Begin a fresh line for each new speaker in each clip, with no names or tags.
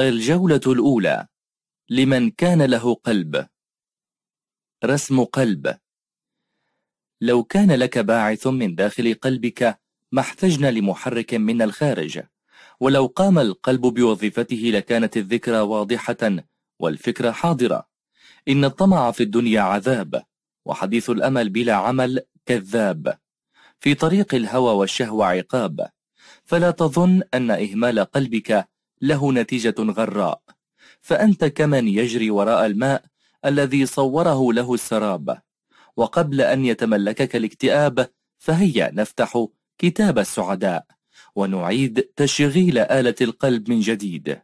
الجولة الأولى لمن كان له قلب. رسم قلب. لو كان لك باعث من داخل قلبك ما احتجنا لمحرك من الخارج. ولو قام القلب بوظيفته لكانت الذكرى واضحة والفكرة حاضرة. إن الطمع في الدنيا عذاب وحديث الأمل بلا عمل كذاب. في طريق الهوى والشهوة عقاب. فلا تظن أن إهمال قلبك له نتيجة غراء. فأنت كمن يجري وراء الماء الذي صوره له السراب. وقبل أن يتملكك الاكتئاب فهيا نفتح كتاب السعداء ونعيد تشغيل آلة القلب من جديد.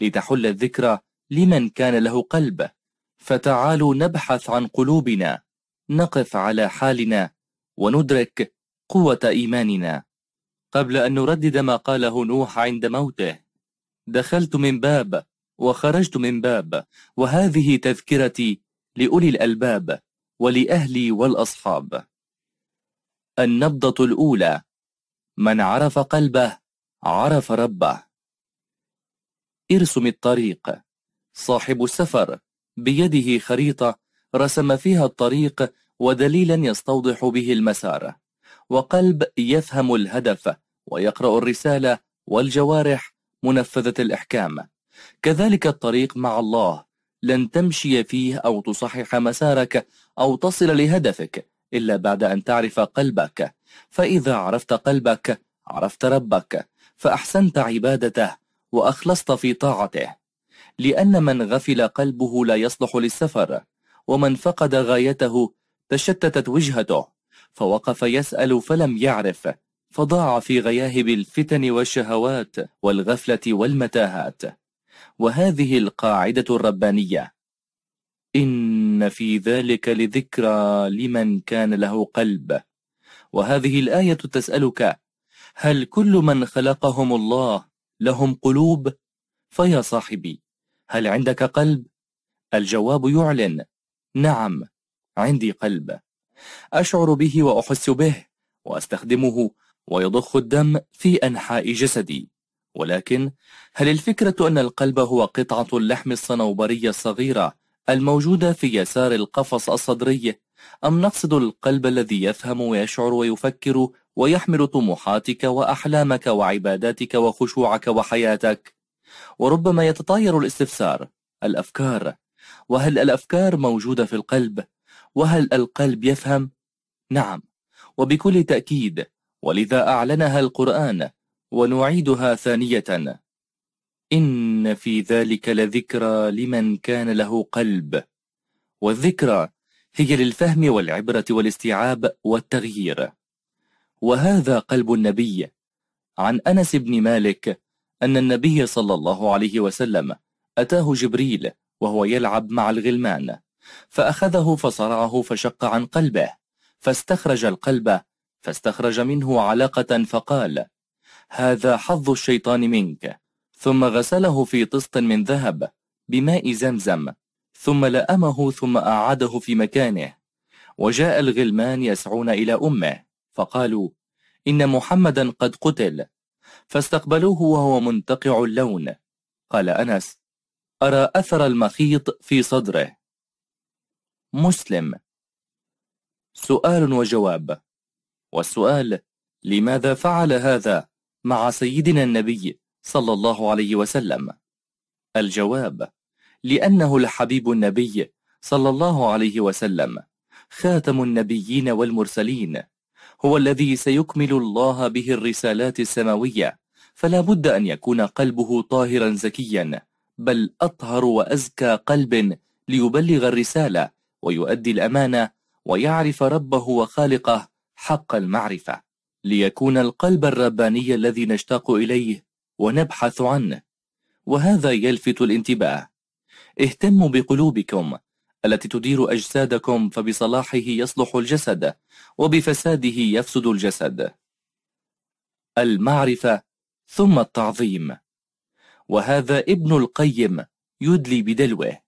لتحل الذكرى لمن كان له قلب. فتعالوا نبحث عن قلوبنا نقف على حالنا وندرك قوة إيماننا. قبل أن نردد ما قاله نوح عند موته دخلت من باب وخرجت من باب وهذه تذكرتي لأولي الألباب ولأهلي والأصحاب. النبضة الأولى من عرف قلبه عرف ربه. إرسم الطريق صاحب السفر بيده خريطة رسم فيها الطريق ودليلا يستوضح به المسار. وقلب يفهم الهدف ويقرأ الرسالة والجوارح منفذة الإحكام. كذلك الطريق مع الله لن تمشي فيه أو تصحح مسارك أو تصل لهدفك إلا بعد أن تعرف قلبك. فإذا عرفت قلبك عرفت ربك فأحسنت عبادته وأخلصت في طاعته. لأن من غفل قلبه لا يصلح للسفر ومن فقد غايته تشتتت وجهته فوقف يسأل فلم يعرف. فضاع في غياهب الفتن والشهوات والغفلة والمتاهات وهذه القاعدة الربانية إن في ذلك لذكرى لمن كان له قلب وهذه الآية تسألك هل كل من خلقهم الله لهم قلوب؟ فيا صاحبي هل عندك قلب؟ الجواب يعلن نعم عندي قلب أشعر به وأحس به وأستخدمه ويضخ الدم في أنحاء جسدي. ولكن هل الفكرة أن القلب هو قطعة اللحم الصنوبرية الصغيرة الموجودة في يسار القفص الصدري؟ أم نقصد القلب الذي يفهم ويشعر ويفكر ويحمل طموحاتك وأحلامك وعباداتك وخشوعك وحياتك؟ وربما يتطاير الاستفسار الأفكار وهل الأفكار موجودة في القلب؟ وهل القلب يفهم؟ نعم. وبكل تأكيد ولذا أعلنها القرآن ونعيدها ثانية. إن في ذلك لذكرى لمن كان له قلب. والذكرى هي للفهم والعبرة والاستيعاب والتغيير. وهذا قلب النبي عن أنس بن مالك أن النبي صلى الله عليه وسلم أتاه جبريل وهو يلعب مع الغلمان فأخذه فصرعه فشق عن قلبه فاستخرج القلب فاستخرج منه علاقة فقال هذا حظ الشيطان منك. ثم غسله في طست من ذهب بماء زمزم ثم لأمه ثم أعاده في مكانه. وجاء الغلمان يسعون إلى أمه فقالوا إن محمدا قد قتل فاستقبلوه وهو منتقع اللون. قال أنس أرى أثر المخيط في صدره. مسلم. سؤال وجواب. والسؤال لماذا فعل هذا مع سيدنا النبي صلى الله عليه وسلم؟ الجواب لأنه الحبيب النبي صلى الله عليه وسلم خاتم النبيين والمرسلين هو الذي سيكمل الله به الرسالات السماوية فلا بد أن يكون قلبه طاهرا زكيا بل أطهر وأزكى قلب ليبلغ الرسالة ويؤدي الأمانة ويعرف ربه وخالقه. حق المعرفة ليكون القلب الرباني الذي نشتاق إليه ونبحث عنه. وهذا يلفت الانتباه. اهتموا بقلوبكم التي تدير أجسادكم فبصلاحه يصلح الجسد وبفساده يفسد الجسد. المعرفة ثم التعظيم. وهذا ابن القيم يدلي بدلوه.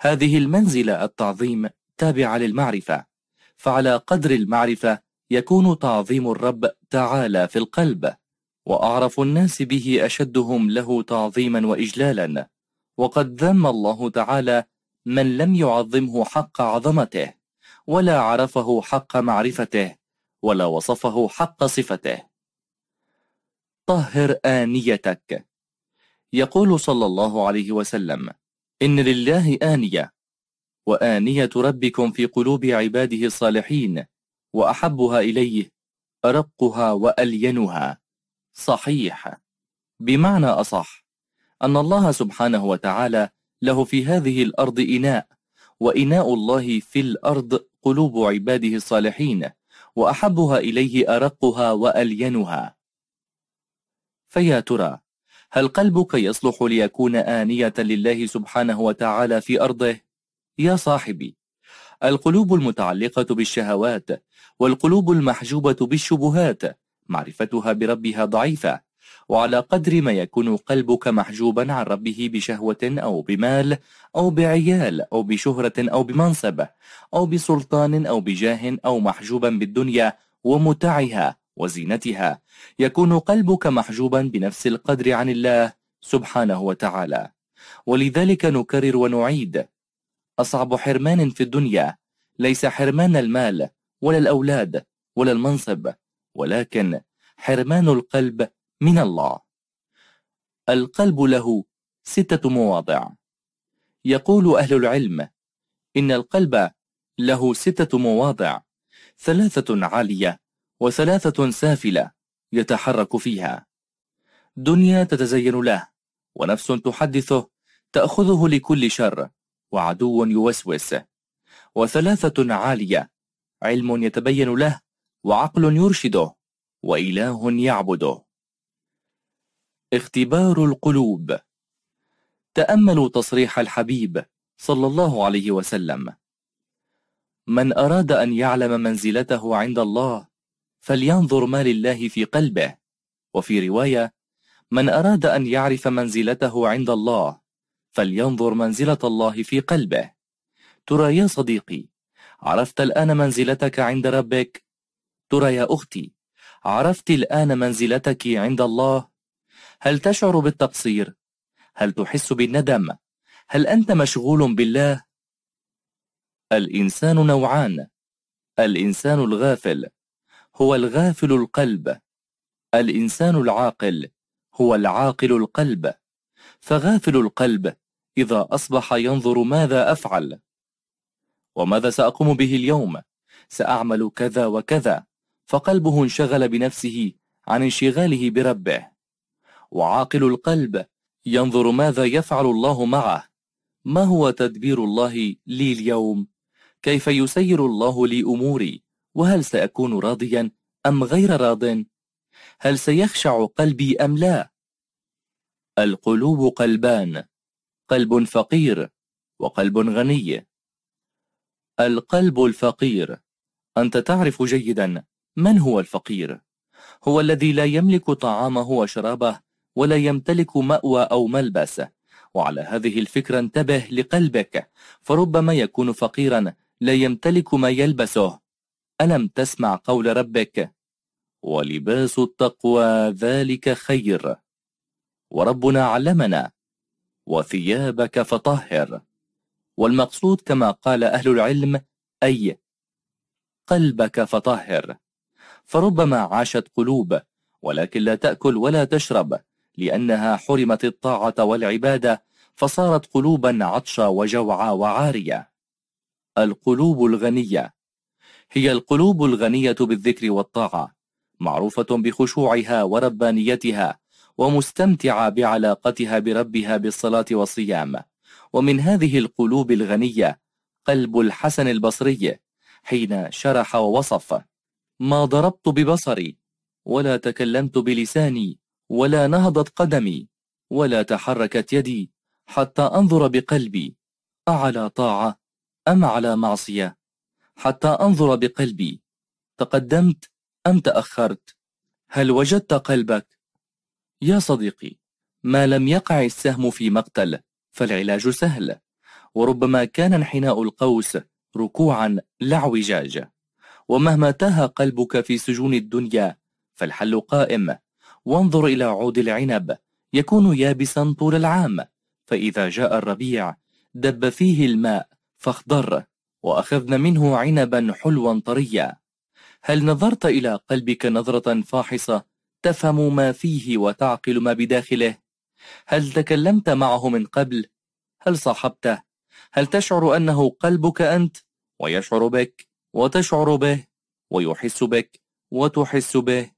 هذه المنزلة التعظيم تابعة للمعرفة فعلى قدر المعرفة يكون تعظيم الرب تعالى في القلب وأعرف الناس به أشدهم له تعظيما وإجلالا. وقد ذم الله تعالى من لم يعظمه حق عظمته ولا عرفه حق معرفته ولا وصفه حق صفته. طهر آنيتك. يقول صلى الله عليه وسلم إن لله آنية وآنية ربكم في قلوب عباده الصالحين وأحبها إليه أرقها وألينها. صحيح. بمعنى أصح أن الله سبحانه وتعالى له في هذه الأرض إناء وإناء الله في الأرض قلوب عباده الصالحين وأحبها إليه أرقها وألينها. فيا ترى هل قلبك يصلح ليكون آنية لله سبحانه وتعالى في أرضه؟ يا صاحبي القلوب المتعلقة بالشهوات والقلوب المحجوبة بالشبهات معرفتها بربها ضعيفة وعلى قدر ما يكون قلبك محجوبا عن ربه بشهوة أو بمال أو بعيال أو بشهرة أو بمنصب أو بسلطان أو بجاه أو محجوبا بالدنيا ومتعها وزينتها يكون قلبك محجوبا بنفس القدر عن الله سبحانه وتعالى. ولذلك نكرر ونعيد أصعب حرمان في الدنيا ليس حرمان المال ولا الأولاد ولا المنصب ولكن حرمان القلب من الله. القلب له ستة مواضع. يقول أهل العلم إن القلب له ستة مواضع ثلاثة عالية وثلاثة سافلة يتحرك فيها. دنيا تتزين له ونفس تحدثه تأخذه لكل شر. وعدو يوسوس. وثلاثة عالية علم يتبين له وعقل يرشده وإله يعبده. اختبار القلوب. تأملوا تصريح الحبيب صلى الله عليه وسلم. من أراد أن يعلم منزلته عند الله فلينظر ما لله في قلبه. وفي رواية من أراد أن يعرف منزلته عند الله فلينظر منزلة الله في قلبه. ترى يا صديقي عرفت الآن منزلتك عند ربك؟ ترى يا أختي عرفت الآن منزلتك عند الله؟ هل تشعر بالتقصير؟ هل تحس بالندم؟ هل أنت مشغول بالله؟ الإنسان نوعان. الإنسان الغافل هو الغافل القلب. الإنسان العاقل هو العاقل القلب. فغافل القلب إذا أصبح ينظر ماذا أفعل؟ وماذا سأقوم به اليوم؟ سأعمل كذا وكذا. فقلبه انشغل بنفسه عن انشغاله بربه. وعاقل القلب ينظر ماذا يفعل الله معه. ما هو تدبير الله لي اليوم؟ كيف يسير الله لي أموري؟ وهل سأكون راضيا أم غير راض؟ هل سيخشع قلبي أم لا؟ القلوب قلبان. قلب فقير وقلب غني. القلب الفقير أنت تعرف جيدا من هو الفقير. هو الذي لا يملك طعامه وشرابه ولا يمتلك مأوى أو ملبس. وعلى هذه الفكرة انتبه لقلبك فربما يكون فقيرا لا يمتلك ما يلبسه. ألم تسمع قول ربك؟ ولباس التقوى ذلك خير. وربنا علمنا وثيابك فطهر. والمقصود كما قال أهل العلم أي قلبك فطهر. فربما عاشت قلوب ولكن لا تأكل ولا تشرب لأنها حرمت الطاعة والعبادة فصارت قلوبا عطشى وجوعى وعارية القلوب الغنية. هي القلوب الغنية بالذكر والطاعة معروفة بخشوعها وربانيتها ومستمتعة بعلاقتها بربها بالصلاة والصيام ومن هذه القلوب الغنية قلب الحسن البصري حين شرح ووصف ما ضربت ببصري ولا تكلمت بلساني ولا نهضت قدمي ولا تحركت يدي حتى أنظر بقلبي أعلى طاعة أم على معصية حتى أنظر بقلبي تقدمت أم تأخرت هل وجدت قلبك؟ يا صديقي ما لم يقع السهم في مقتل فالعلاج سهل. وربما كان انحناء القوس ركوعا لا اعوجاج. ومهما تاه قلبك في سجون الدنيا فالحل قائم. وانظر إلى عود العنب يكون يابسا طول العام. فإذا جاء الربيع دب فيه الماء فاخضر. وأخذنا منه عنبا حلوا طريا. هل نظرت إلى قلبك نظرة فاحصة؟ تفهم ما فيه وتعقل ما بداخله. هل تكلمت معه من قبل؟ هل صاحبته؟ هل تشعر أنه قلبك أنت؟ ويشعر بك وتشعر به ويحس بك وتحس به.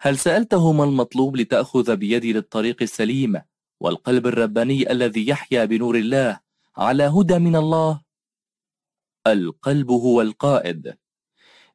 هل سألته ما المطلوب لتأخذ بيدي للطريق السليم والقلب الرباني الذي يحيا بنور الله على هدى من الله؟ القلب هو القائد.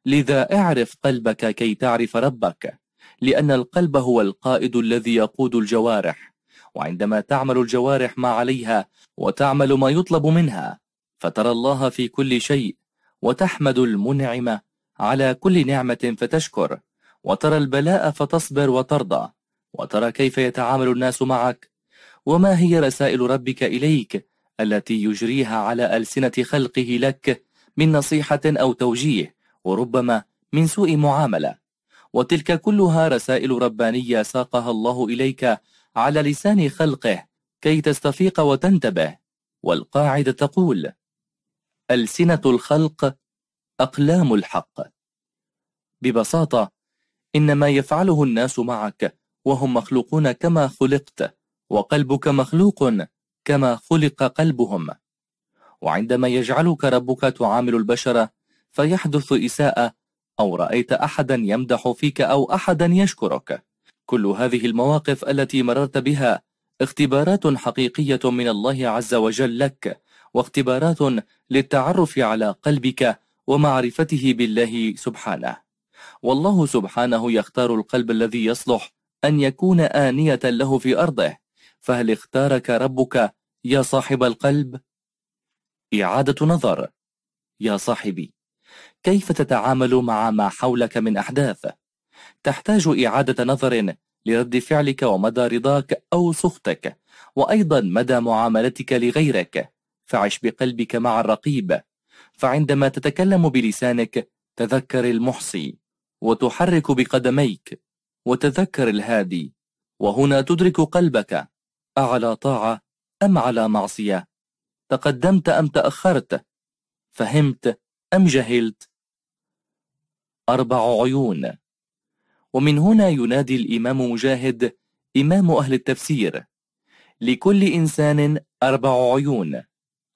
لذا اعرف قلبك كي تعرف ربك. لأن القلب هو القائد الذي يقود الجوارح وعندما تعمل الجوارح ما عليها وتعمل ما يطلب منها فترى الله في كل شيء وتحمد المنعم على كل نعمة فتشكر وترى البلاء فتصبر وترضى وترى كيف يتعامل الناس معك وما هي رسائل ربك إليك التي يجريها على ألسنة خلقه لك من نصيحة أو توجيه وربما من سوء معاملة؟ وتلك كلها رسائل ربانية ساقها الله إليك على لسان خلقه كي تستفيق وتنتبه والقاعدة تقول ألسنة الخلق أقلام الحق. ببساطة إن ما يفعله الناس معك وهم مخلوقون كما خلقت وقلبك مخلوق كما خلق قلبهم. وعندما يجعلك ربك تعامل البشر فيحدث إساءة أو رأيت أحدا يمدح فيك أو أحدا يشكرك. كل هذه المواقف التي مررت بها اختبارات حقيقية من الله عز وجل لك واختبارات للتعرف على قلبك ومعرفته بالله سبحانه. والله سبحانه يختار القلب الذي يصلح أن يكون آنية له في أرضه. فهل اختارك ربك يا صاحب القلب؟ إعادة نظر. يا صاحبي. كيف تتعامل مع ما حولك من أحداث؟ تحتاج إعادة نظر لرد فعلك ومدى رضاك أو سخطك وأيضا مدى معاملتك لغيرك. فعش بقلبك مع الرقيب. فعندما تتكلم بلسانك تذكر المحصي وتحرك بقدميك وتذكر الهادي. وهنا تدرك قلبك. أعلى طاعة أم على معصية؟ تقدمت أم تأخرت؟ فهمت أم جهلت؟ أربع عيون. ومن هنا ينادي الإمام مجاهد إمام أهل التفسير. لكل إنسان أربع عيون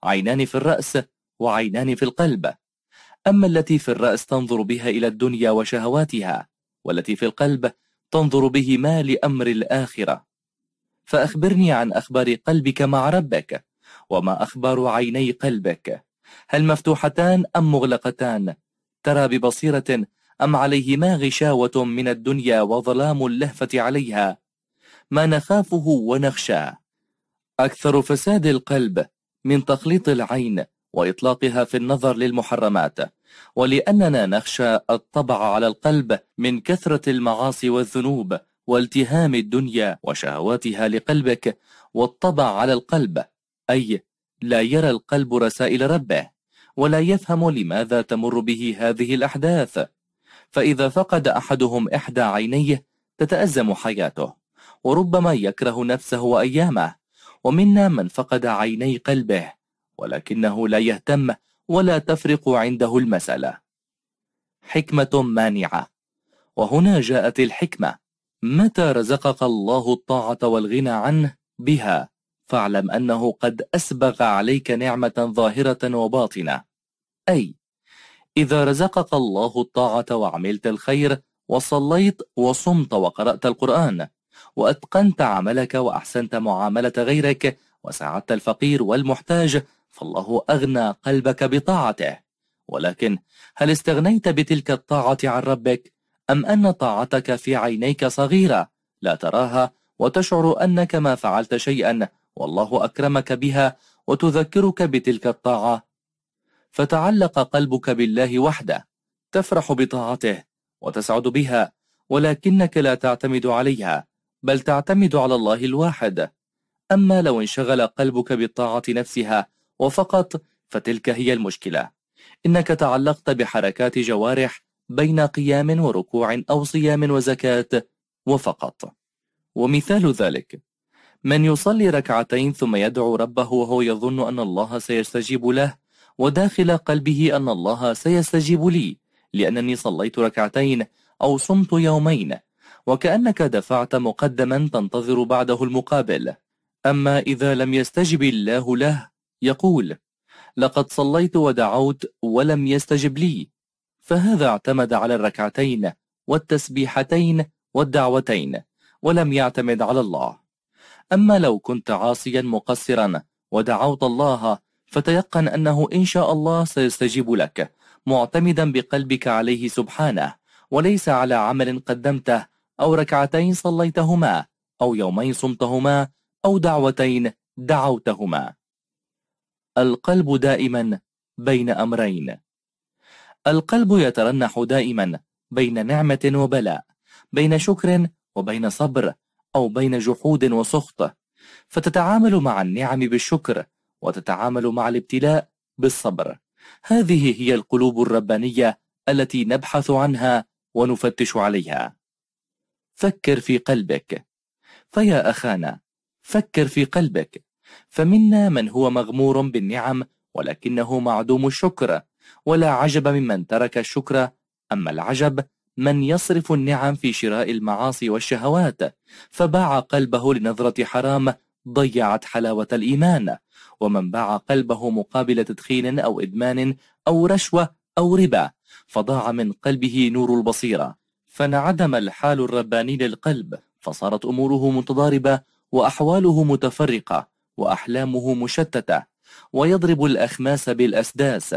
عينان في الرأس وعينان في القلب. أما التي في الرأس تنظر بها إلى الدنيا وشهواتها والتي في القلب تنظر بهما لأمر الآخرة. فأخبرني عن أخبار قلبك مع ربك وما أخبار عيني قلبك. هل مفتوحتان أم مغلقتان؟ ترى ببصيرة أم عليهما غشاوة من الدنيا وظلام اللهفة عليها؟ ما نخافه ونخشاه أكثر فساد القلب من تخليط العين وإطلاقها في النظر للمحرمات ولأننا نخشى الطبع على القلب من كثرة المعاصي والذنوب والتهام الدنيا وشهواتها لقلبك والطبع على القلب أي لا يرى القلب رسائل ربه ولا يفهم لماذا تمر به هذه الأحداث. فإذا فقد أحدهم إحدى عينيه تتأزم حياته وربما يكره نفسه وأيامه ومنا من فقد عيني قلبه ولكنه لا يهتم ولا تفرق عنده المسألة. حكمة مانعة. وهنا جاءت الحكمة متى رزقك الله الطاعة والغنى عنه بها؟ فاعلم أنه قد أسبغ عليك نعمة ظاهرة وباطنة. أي إذا رزقك الله الطاعة وعملت الخير وصليت وصمت وقرأت القرآن وأتقنت عملك وأحسنت معاملة غيرك وساعدت الفقير والمحتاج فالله أغنى قلبك بطاعته. ولكن هل استغنيت بتلك الطاعة عن ربك؟ أم أن طاعتك في عينيك صغيرة لا تراها وتشعر أنك ما فعلت شيئا والله أكرمك بها وتذكرك بتلك الطاعة. فتعلق قلبك بالله وحده تفرح بطاعته وتسعد بها ولكنك لا تعتمد عليها بل تعتمد على الله الواحد. أما لو انشغل قلبك بالطاعة نفسها وفقط فتلك هي المشكلة. إنك تعلقت بحركات جوارح بين قيام وركوع أو صيام وزكاة وفقط. ومثال ذلك من يصلي ركعتين ثم يدعو ربه وهو يظن أن الله سيستجيب له وداخل قلبه أن الله سيستجيب لي لأنني صليت ركعتين أو صمت يومين وكأنك دفعت مقدما تنتظر بعده المقابل. أما إذا لم يستجب الله له يقول لقد صليت ودعوت ولم يستجب لي فهذا اعتمد على الركعتين والتسبيحتين والدعوتين ولم يعتمد على الله. أما لو كنت عاصيا مقصرا ودعوت الله فتيقن أنه إن شاء الله سيستجيب لك معتمدا بقلبك عليه سبحانه وليس على عمل قدمته أو ركعتين صليتهما أو يومين صمتهما أو دعوتين دعوتهما. القلب دائما بين أمرين. القلب يترنح دائما بين نعمة وبلاء بين شكر وبين صبر أو بين جحود وسخط فتتعامل مع النعم بالشكر وتتعامل مع الابتلاء بالصبر. هذه هي القلوب الربانية التي نبحث عنها ونفتش عليها. فكر في قلبك. فيا أخانا فكر في قلبك. فمنا من هو مغمور بالنعم ولكنه معدوم الشكر. ولا عجب ممن ترك الشكر أما العجب من يصرف النعم في شراء المعاصي والشهوات فباع قلبه لنظرة حرام ضيعت حلاوة الإيمان. ومن باع قلبه مقابل تدخين أو إدمان أو رشوة أو ربا فضاع من قلبه نور البصيرة. فانعدم الحال الرباني للقلب فصارت أموره متضاربة وأحواله متفرقة وأحلامه مشتتة ويضرب الأخماس بالأسداس.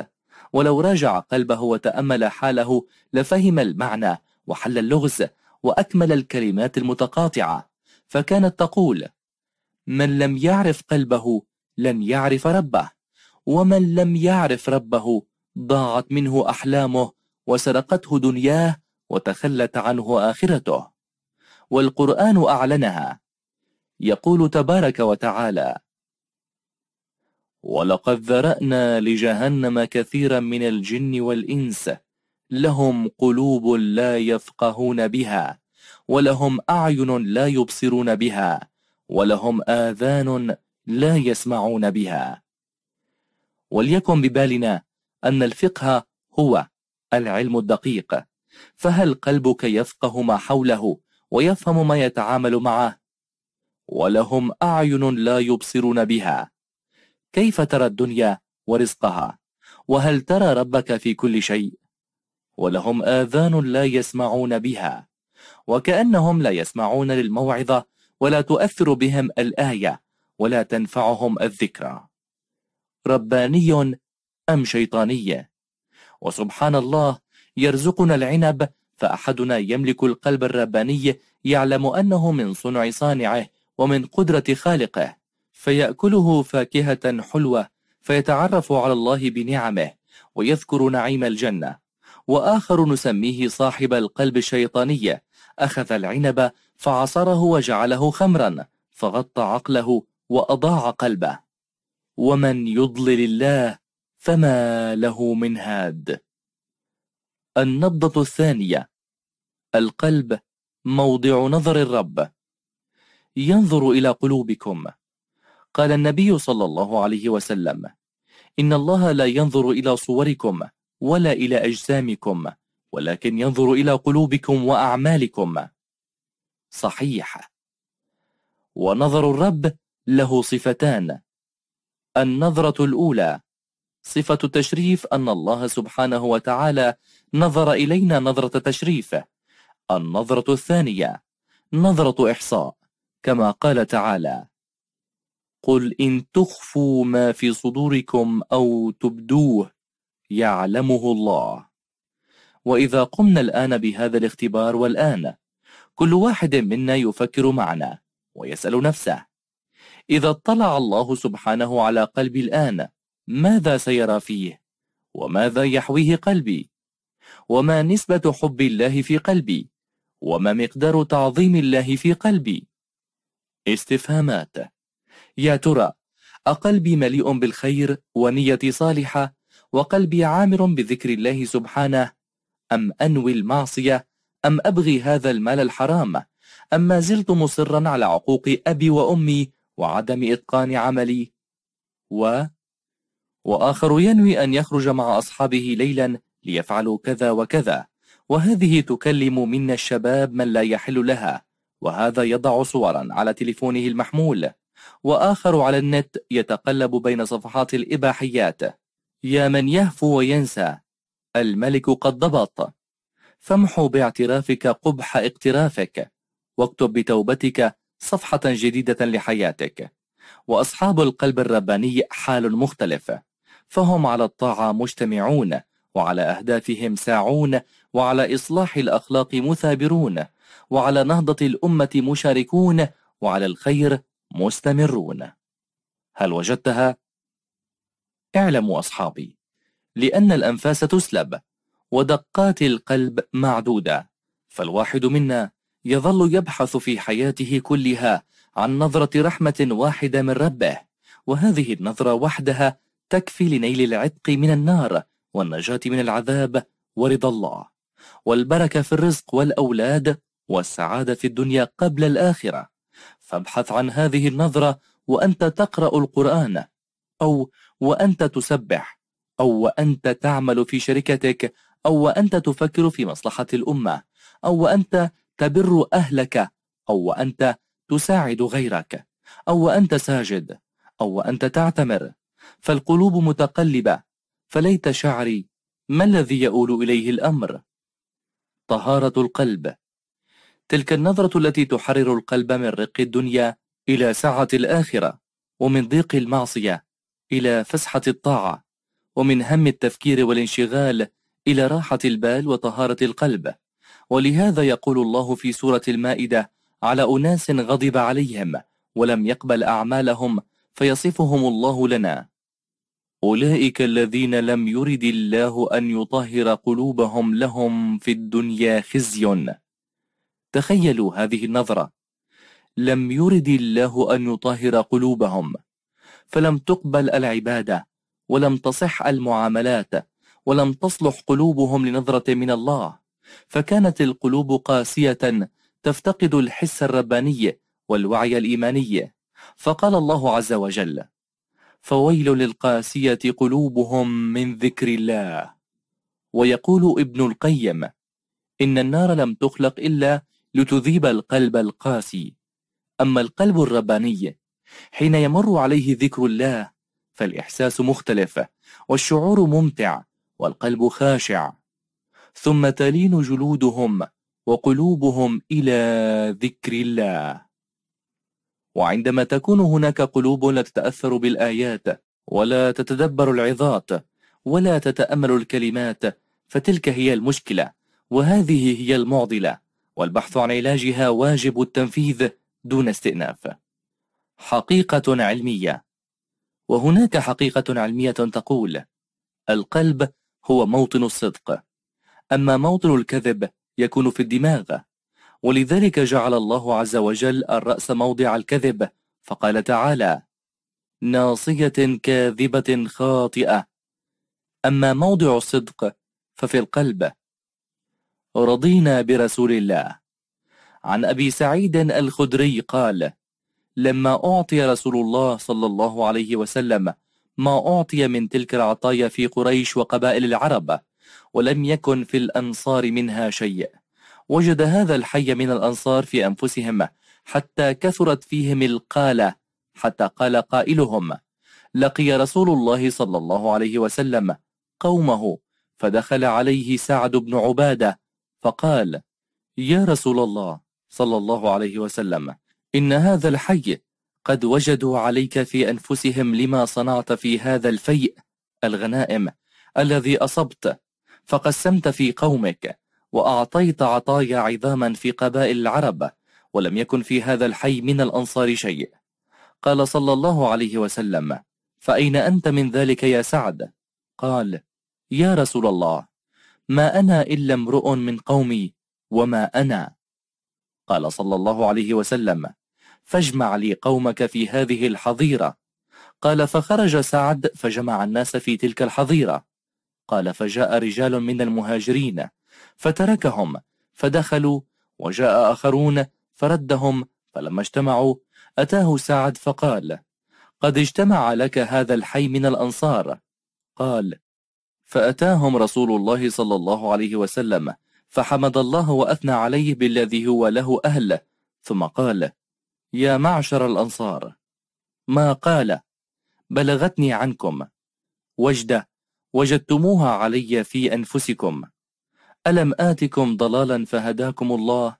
ولو راجع قلبه وتأمل حاله لفهم المعنى وحل اللغز وأكمل الكلمات المتقاطعة. فكانت تقول من لم يعرف قلبه لن يعرف ربه ومن لم يعرف ربه ضاعت منه أحلامه وسرقته دنياه وتخلت عنه آخرته. والقرآن أعلنها. يقول تبارك وتعالى ولقد ذرأنا لجهنم كثيرا من الجن والإنس. لهم قلوب لا يفقهون بها ولهم أعين لا يبصرون بها ولهم آذان لا يسمعون بها. وليكن ببالنا أن الفقه هو العلم الدقيق. فهل قلبك يفقه ما حوله ويفهم ما يتعامل معه؟ ولهم أعين لا يبصرون بها. كيف ترى الدنيا ورزقها؟ وهل ترى ربك في كل شيء؟ ولهم آذان لا يسمعون بها وكأنهم لا يسمعون للموعظة ولا تؤثر بهم الآية ولا تنفعهم الذكرى. رباني أم شيطاني؟ وسبحان الله يرزقنا العنب فأحدنا يملك القلب الرباني يعلم أنه من صنع صانعه ومن قدرة خالقه. فيأكله فاكهة حلوة فيتعرف على الله بنعمه ويذكر نعيم الجنة. وآخر نسميه صاحب القلب الشيطاني أخذ العنب فعصره وجعله خمرا فغطى عقله وأضاع قلبه. ومن يضلل الله فما له من هاد. النبضة الثانية القلب موضع نظر الرب. ينظر إلى قلوبكم. قال النبي صلى الله عليه وسلم إن الله لا ينظر إلى صوركم ولا إلى أجسامكم ولكن ينظر إلى قلوبكم وأعمالكم. صحيح. ونظر الرب له صفتان. النظرة الأولى صفة التشريف أن الله سبحانه وتعالى نظر إلينا نظرة تشريف. النظرة الثانية نظرة إحصاء كما قال تعالى قل إن تخفوا ما في صدوركم أو تبدوه يعلمه الله. وإذا قمنا الآن بهذا الاختبار والآن كل واحد منا يفكر معنا ويسأل نفسه. إذا اطلع الله سبحانه على قلبي الآن ماذا سيرى فيه؟ وماذا يحويه قلبي؟ وما نسبة حب الله في قلبي؟ وما مقدار تعظيم الله في قلبي؟ استفهامات يا ترى أقلبي مليء بالخير ونية صالحة وقلبي عامر بذكر الله سبحانه أم أنوي المعصية أم أبغي هذا المال الحرام أما زلت مصرا على عقوق أبي وأمي وعدم إتقان عملي؟ و؟ وآخر ينوي أن يخرج مع أصحابه ليلا ليفعلوا كذا وكذا وهذه تكلم منا الشباب من لا يحل لها وهذا يضع صورا على تليفونه المحمول. وآخر على النت يتقلب بين صفحات الإباحيات. يا من يهفو وينسى الملك قد ضبط. فامحو باعترافك قبح اقترافك. واكتب بتوبتك صفحة جديدة لحياتك. وأصحاب القلب الرباني حال مختلف. فهم على الطاعة مجتمعون وعلى أهدافهم ساعون وعلى إصلاح الأخلاق مثابرون. وعلى نهضة الأمة مشاركون وعلى الخير مستمرون. هل وجدتها؟ اعلموا أصحابي لأن الأنفاس تسلب ودقات القلب معدودة فالواحد منا يظل يبحث في حياته كلها عن نظرة رحمة واحدة من ربه وهذه النظرة وحدها تكفي لنيل العتق من النار والنجاة من العذاب ورضا الله. والبركة في الرزق والأولاد والسعادة في الدنيا قبل الآخرة. فابحث عن هذه النظرة وأنت تقرأ القرآن أو وأنت تسبح أو وأنت تعمل في شركتك أو وأنت تفكر في مصلحة الأمة أو وأنت تبر أهلك أو وأنت تساعد غيرك أو وأنت ساجد أو وأنت تعتمر فالقلوب متقلبة فليت شعري ما الذي يؤول إليه الأمر؟ طهارة القلب تلك النظرة التي تحرر القلب من رق الدنيا إلى سعة الآخرة ومن ضيق المعصية إلى فسحة الطاعة ومن هم التفكير والانشغال إلى راحة البال وطهارة القلب. ولهذا يقول الله في سورة المائدة على أناس غضب عليهم ولم يقبل أعمالهم فيصفهم الله لنا. أولئك الذين لم يرد الله أن يطهر قلوبهم لهم في الدنيا خزي. تخيلوا هذه النظرة. لم يرد الله أن يطهر قلوبهم فلم تقبل العبادة ولم تصح المعاملات ولم تصلح قلوبهم لنظرة من الله. فكانت القلوب قاسية تفتقد الحس الرباني والوعي الإيماني. فقال الله عز وجل فويل للقاسية قلوبهم من ذكر الله ويقول ابن القيم إن النار لم تخلق إلا لتذيب القلب القاسي. أما القلب الرباني حين يمر عليه ذكر الله فالإحساس مختلف والشعور ممتع والقلب خاشع. ثم تلين جلودهم وقلوبهم إلى ذكر الله. وعندما تكون هناك قلوب لا تتأثر بالآيات ولا تتدبر العظات ولا تتأمل الكلمات فتلك هي المشكلة وهذه هي المعضلة. والبحث عن علاجها واجب التنفيذ دون استئناف. حقيقة علمية. وهناك حقيقة علمية تقول القلب هو موطن الصدق. أما موطن الكذب يكون في الدماغ. ولذلك جعل الله عز وجل الرأس موضع الكذب فقال تعالى ناصية كاذبة خاطئة. أما موضع الصدق ففي القلب. رضينا برسول الله. عن أبي سعيد الخدري قال لما أعطي رسول الله صلى الله عليه وسلم ما أعطي من تلك العطايا في قريش وقبائل العرب ولم يكن في الأنصار منها شيء. وجد هذا الحي من الأنصار في أنفسهم حتى كثرت فيهم القالة حتى قال قائلهم لقي رسول الله صلى الله عليه وسلم قومه فدخل عليه سعد بن عبادة فقال يا رسول الله صلى الله عليه وسلم إن هذا الحي قد وجدوا عليك في أنفسهم لما صنعت في هذا الفيء الغنائم الذي أصبت فقسمت في قومك وأعطيت عطايا عظاما في قبائل العرب ولم يكن في هذا الحي من الأنصار شيء قال صلى الله عليه وسلم فأين أنت من ذلك يا سعد؟ قال يا رسول الله ما أنا إلا امرؤ من قومي وما أنا؟ قال صلى الله عليه وسلم فاجمع لي قومك في هذه الحظيرة. قال فخرج سعد فجمع الناس في تلك الحظيرة. قال فجاء رجال من المهاجرين فتركهم فدخلوا وجاء آخرون فردهم فلما اجتمعوا أتاه سعد فقال قد اجتمع لك هذا الحي من الأنصار. قال فأتاهم رسول الله صلى الله عليه وسلم فحمد الله وأثنى عليه بالذي هو له أهل. ثم قال يا معشر الأنصار ما قال؟ بلغتني عنكم. وجدة وجدتموها علي في أنفسكم. ألم آتكم ضلالا فهداكم الله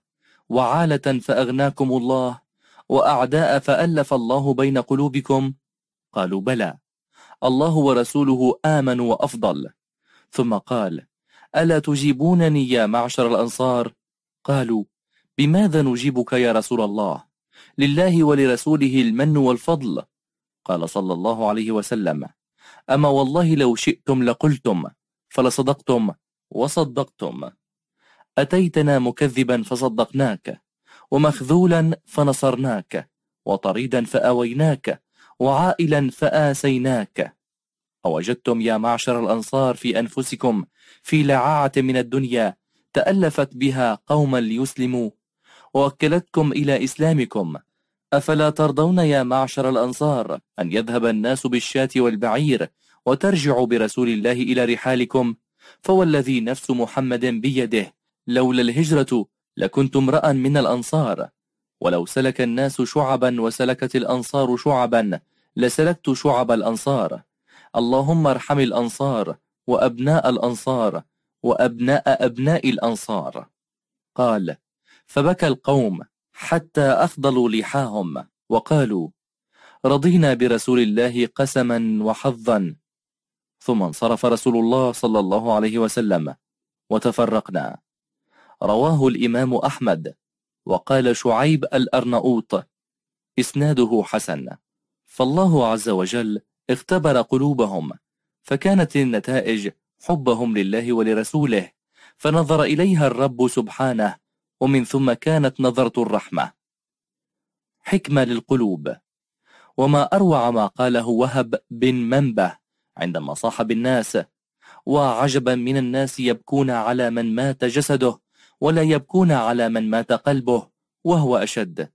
وعالة فأغناكم الله وأعداء فألف الله بين قلوبكم؟ قالوا بلى. الله ورسوله آمن وأفضل. ثم قال ألا تجيبونني يا معشر الأنصار؟ قالوا بماذا نجيبك يا رسول الله؟ لله ولرسوله المن والفضل. قال صلى الله عليه وسلم أما والله لو شئتم لقلتم فلصدقتم وصدقتم. أتيتنا مكذبا فصدقناك ومخذولا فنصرناك وطريدا فأويناك وعائلا فآسيناك. أوجدتم يا معشر الأنصار في أنفسكم في لعاعة من الدنيا تألفت بها قوما ليسلموا. ووكلتكم إلى إسلامكم. أفلا ترضون يا معشر الأنصار أن يذهب الناس بالشاة والبعير وترجعوا برسول الله إلى رحالكم؟ فوالذي نفس محمد بيده. لولا الهجرة لكنت امرأ من الأنصار. ولو سلك الناس شعبا وسلكت الأنصار شعبا لسلكت شعب الأنصار. اللهم ارحم الأنصار وأبناء الأنصار وأبناء أبناء الأنصار. قال فبكى القوم حتى أفضلوا لحاهم وقالوا رضينا برسول الله قسما وحظا. ثم انصرف رسول الله صلى الله عليه وسلم وتفرقنا. رواه الإمام أحمد وقال شعيب الأرنؤوط إسناده حسن. فالله عز وجل اختبر قلوبهم فكانت النتائج حبهم لله ولرسوله فنظر إليها الرب سبحانه ومن ثم كانت نظرة الرحمة. حكمة للقلوب. وما أروع ما قاله وهب بن منبه عندما صاحب الناس وعجبا من الناس يبكون على من مات جسده ولا يبكون على من مات قلبه وهو أشد.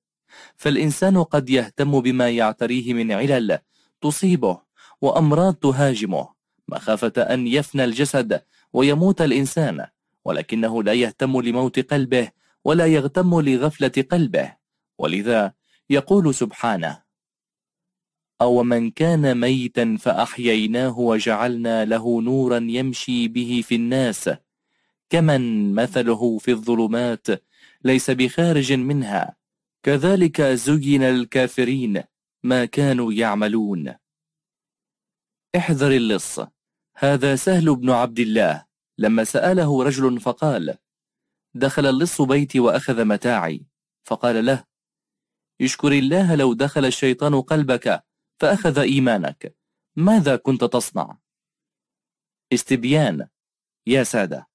فالإنسان قد يهتم بما يعتريه من علل تصيبه وأمراض تهاجمه. مخافة أن يفنى الجسد ويموت الإنسان ولكنه لا يهتم لموت قلبه ولا يغتم لغفلة قلبه. ولذا يقول سبحانه أو من كان ميتا فأحييناه وجعلنا له نورا يمشي به في الناس كمن مثله في الظلمات ليس بخارج منها كذلك زين الكافرين ما كانوا يعملون. احذر اللص هذا سهل بن عبد الله. لما سأله رجل فقال دخل اللص بيتي وأخذ متاعي. فقال له اشكر الله لو دخل الشيطان قلبك فأخذ إيمانك. ماذا كنت تصنع؟ استبيان يا سادة.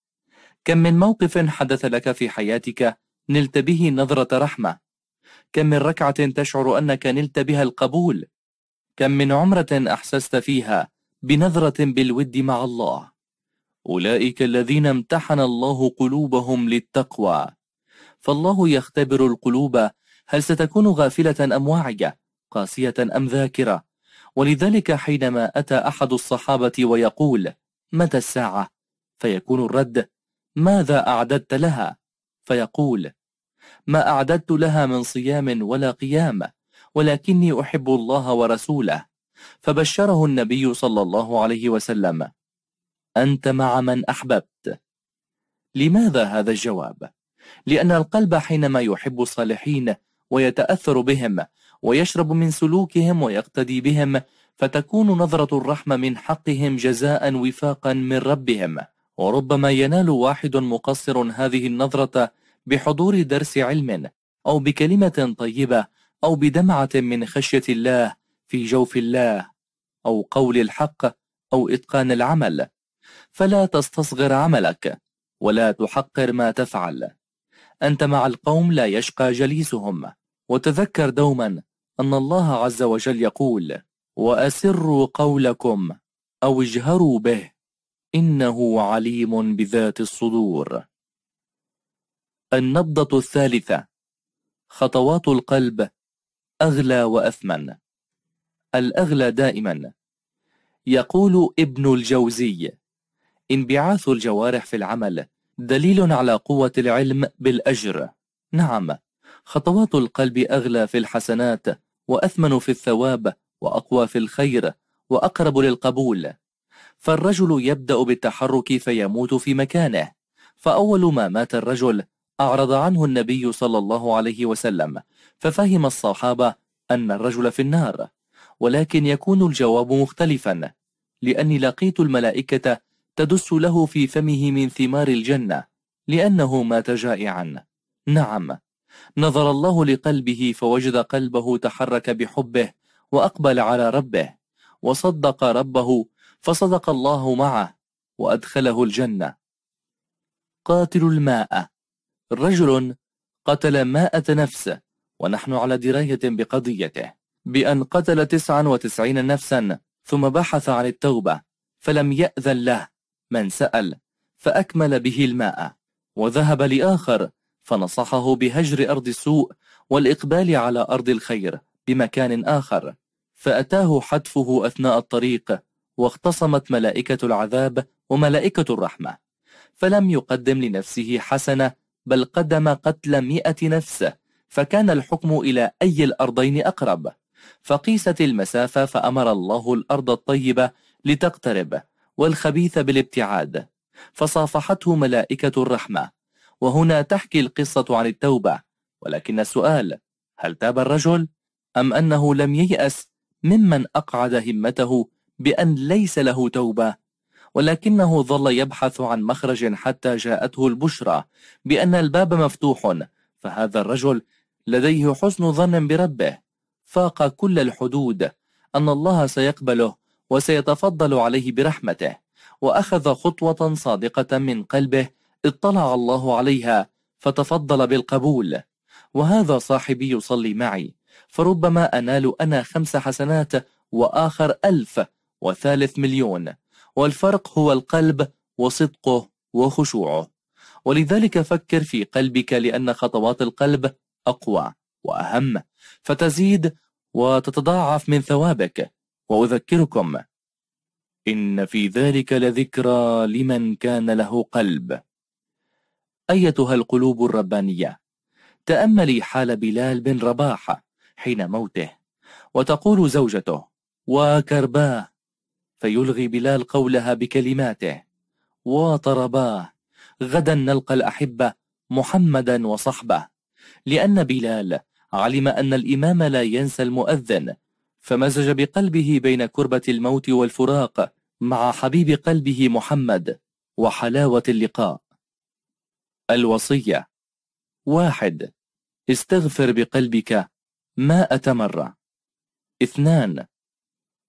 كم من موقف حدث لك في حياتك نلت به نظرة رحمة. كم من ركعة تشعر أنك نلت بها القبول؟ كم من عمرة أحسست فيها بنظرة بالود مع الله؟ أولئك الذين امتحن الله قلوبهم للتقوى. فالله يختبر القلوب هل ستكون غافلة أم واعية قاسية أم ذاكرة؟ ولذلك حينما أتى أحد الصحابة ويقول متى الساعة؟ فيكون الرد ماذا أعددت لها؟ فيقول ما أعددت لها من صيام ولا قيام ولكني أحب الله ورسوله. فبشره النبي صلى الله عليه وسلم أنت مع من أحببت. لماذا هذا الجواب؟ لأن القلب حينما يحب الصالحين ويتأثر بهم ويشرب من سلوكهم ويقتدي بهم فتكون نظرة الرحمة من حقهم جزاء وفاقا من ربهم. وربما ينال واحد مقصر هذه النظرة بحضور درس علم أو بكلمة طيبة أو بدمعة من خشية الله في جوف الله أو قول الحق أو إتقان العمل. فلا تستصغر عملك ولا تحقر ما تفعل. أنت مع القوم لا يشقى جليسهم. وتذكر دوما أن الله عز وجل يقول وأسروا قولكم أو اجهروا به إنه عليم بذات الصدور. النبضة الثالثة. خطوات القلب أغلى وأثمن. الأغلى دائما. يقول ابن الجوزي انبعاث الجوارح في العمل دليل على قوة العلم بالأجر. نعم خطوات القلب أغلى في الحسنات وأثمن في الثواب وأقوى في الخير وأقرب للقبول. فالرجل يبدأ بالتحرك فيموت في مكانه. فأول ما مات الرجل أعرض عنه النبي صلى الله عليه وسلم ففهم الصحابة أن الرجل في النار ولكن يكون الجواب مختلفا لأني لقيت الملائكة تدس له في فمه من ثمار الجنة لأنه مات جائعا. نعم نظر الله لقلبه فوجد قلبه تحرك بحبه وأقبل على ربه وصدق ربه فصدق الله معه وأدخله الجنة. قاتل الماء. رجل قتل مائة نفس ونحن على دراية بقضيته. بأن قتل تسعا وتسعين نفسا ثم بحث عن التوبة فلم يأذن له. من سأل فأكمل به الماء. وذهب لآخر فنصحه بهجر أرض السوء والإقبال على أرض الخير بمكان آخر. فأتاه حتفه أثناء الطريق واختصمت ملائكة العذاب وملائكة الرحمة. فلم يقدم لنفسه حسنة بل قدم قتل مئة نفس فكان الحكم إلى أي الأرضين أقرب؟ فقيست المسافة فأمر الله الأرض الطيبة لتقترب والخبيث بالابتعاد فصافحته ملائكة الرحمة. وهنا تحكي القصة عن التوبة. ولكن السؤال هل تاب الرجل؟ أم أنه لم ييأس ممن أقعد همته بأن ليس له توبة؟ ولكنه ظل يبحث عن مخرج حتى جاءته البشرى بأن الباب مفتوح فهذا الرجل لديه حسن ظن بربه. فاق كل الحدود أن الله سيقبله وسيتفضل عليه برحمته وأخذ خطوة صادقة من قلبه اطلع الله عليها فتفضل بالقبول. وهذا صاحبي يصلي معي فربما أنال أنا خمس حسنات وآخر ألف وثالث مليون. والفرق هو القلب وصدقه وخشوعه. ولذلك فكر في قلبك لأن خطوات القلب أقوى وأهم. فتزيد وتتضاعف من ثوابك. وأذكركم إن في ذلك لذكرى لمن كان له قلب. أيتها القلوب الربانية؟ تأملي حال بلال بن رباح حين موته وتقول زوجته وكرباه فيلغي بلال قولها بكلماته. وطرباه غدا نلقى الأحبة محمدا وصحبه. لأن بلال علم أن الإمام لا ينسى المؤذن فمزج بقلبه بين كربة الموت والفراق مع حبيب قلبه محمد وحلاوة اللقاء. الوصية واحد استغفر بقلبك ماء مرة اثنان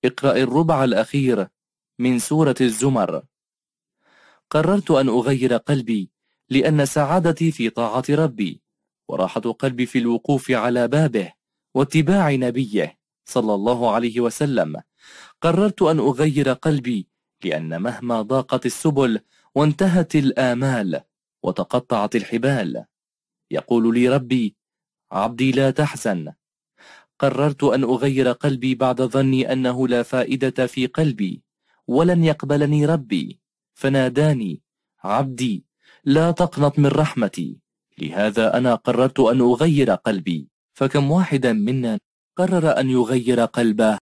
اقرأ الربع الأخير من سورة الزمر. قررت أن أغير قلبي لأن سعادتي في طاعة ربي وراحة قلبي في الوقوف على بابه واتباع نبيه صلى الله عليه وسلم. قررت أن أغير قلبي لأن مهما ضاقت السبل وانتهت الآمال وتقطعت الحبال. يقول لي ربي عبدي لا تحزن. قررت أن أغير قلبي بعد ظني أنه لا فائدة في قلبي ولن يقبلني ربي. فناداني عبدي لا تقنط من رحمتي. لهذا أنا قررت أن أغير قلبي. فكم واحدا منا قرر أن يغير قلبه.